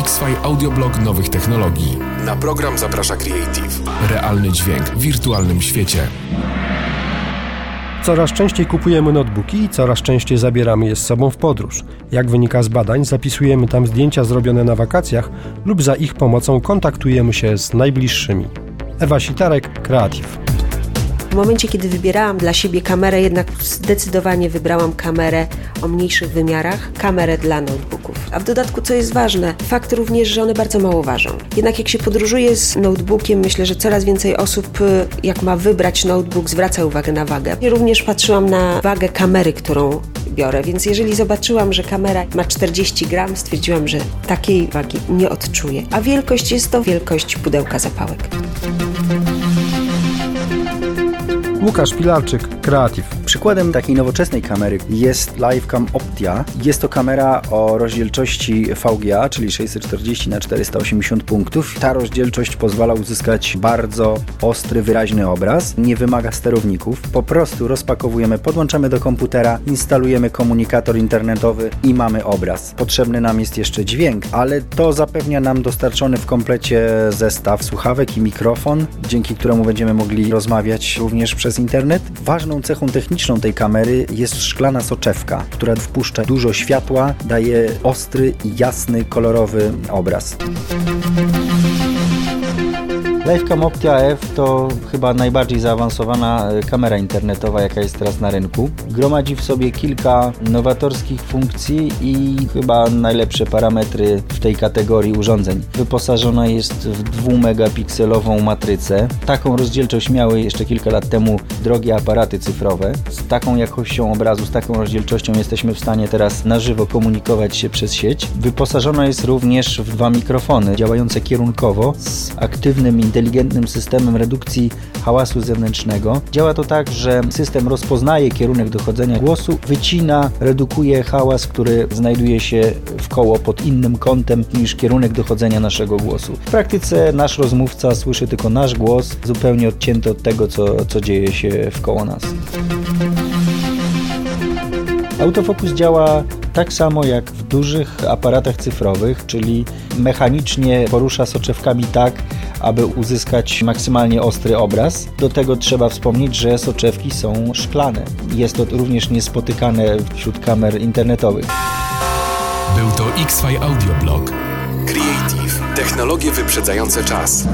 X-Fi Audioblog nowych technologii. Na program zaprasza Creative. Realny dźwięk w wirtualnym świecie. Coraz częściej kupujemy notebooki i coraz częściej zabieramy je z sobą w podróż. Jak wynika z badań, zapisujemy tam zdjęcia zrobione na wakacjach lub za ich pomocą kontaktujemy się z najbliższymi. Ewa Sitarek, Creative. W momencie, kiedy wybierałam dla siebie kamerę, jednak zdecydowanie wybrałam kamerę o mniejszych wymiarach, kamerę dla A w dodatku, co jest ważne, fakt również, że one bardzo mało ważą. Jednak jak się podróżuje z notebookiem, myślę, że coraz więcej osób, y, jak ma wybrać notebook, zwraca uwagę na wagę. Ja również patrzyłam na wagę kamery, którą biorę, więc jeżeli zobaczyłam, że kamera ma 40 gram, stwierdziłam, że takiej wagi nie odczuję. A wielkość jest to wielkość pudełka zapałek. Łukasz Pilarczyk, Creative. Przykładem takiej nowoczesnej kamery jest Livecam Optia. Jest to kamera o rozdzielczości VGA, czyli 640 na 480 punktów. Ta rozdzielczość pozwala uzyskać bardzo ostry, wyraźny obraz. Nie wymaga sterowników. Po prostu rozpakowujemy, podłączamy do komputera, instalujemy komunikator internetowy i mamy obraz. Potrzebny nam jest jeszcze dźwięk, ale to zapewnia nam dostarczony w komplecie zestaw słuchawek i mikrofon, dzięki któremu będziemy mogli rozmawiać również przez internet. Ważną cechą techniczną tej kamery jest szklana soczewka, która wpuszcza dużo światła, daje ostry, jasny, kolorowy obraz. Livecam Optia F to chyba najbardziej zaawansowana e, kamera internetowa, jaka jest teraz na rynku. Gromadzi w sobie kilka nowatorskich funkcji i chyba najlepsze parametry w tej kategorii urządzeń. Wyposażona jest w 2 megapikselową matrycę. Taką rozdzielczość miały jeszcze kilka lat temu drogie aparaty cyfrowe. Z taką jakością obrazu, z taką rozdzielczością jesteśmy w stanie teraz na żywo komunikować się przez sieć. Wyposażona jest również w dwa mikrofony działające kierunkowo z aktywnym inteligentnym systemem redukcji hałasu zewnętrznego. Działa to tak, że system rozpoznaje kierunek dochodzenia głosu, wycina, redukuje hałas, który znajduje się w koło pod innym kątem niż kierunek dochodzenia naszego głosu. W praktyce nasz rozmówca słyszy tylko nasz głos, zupełnie odcięty od tego, co, co dzieje się w koło nas. Autofokus działa tak samo jak w dużych aparatach cyfrowych, czyli mechanicznie porusza soczewkami tak, aby uzyskać maksymalnie ostry obraz. Do tego trzeba wspomnieć, że soczewki są szklane. Jest to również niespotykane wśród kamer internetowych. Był to X-Fi Audioblog. Creative. Technologie wyprzedzające czas.